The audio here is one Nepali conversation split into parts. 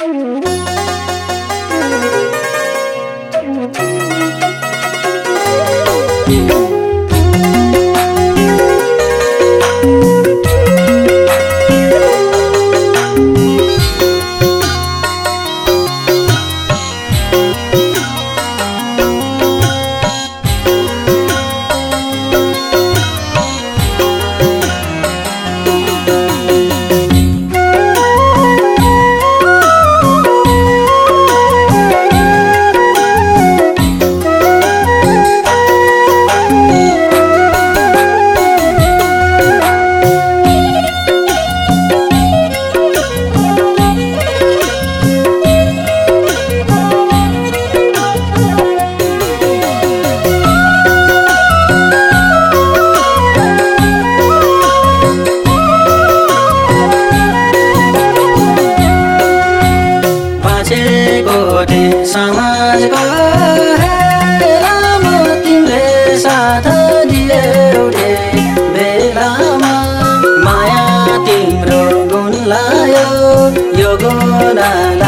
you यो गुणालाई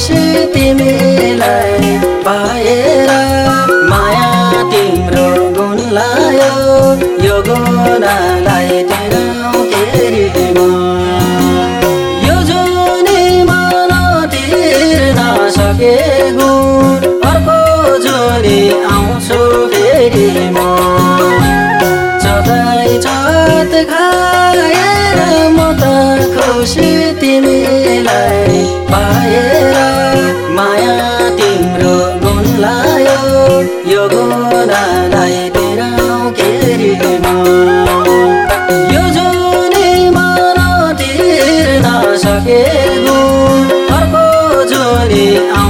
खुसी तिमीलाई पाएर माया तिम्रो गुण लायो यो गुणालाई तेरो फेरि यो जुनी मन तिर्न सके गुण अर्को जुनी आउँछु फेरि म। सधैँ छत खाएर म त खुसी तिमीलाई पाएर माया तिम्रो गुण लायो यो गुणालाई तेराउ केरीमा यो जोनीमा नतिर्न सकेको अर्को जोनी आउ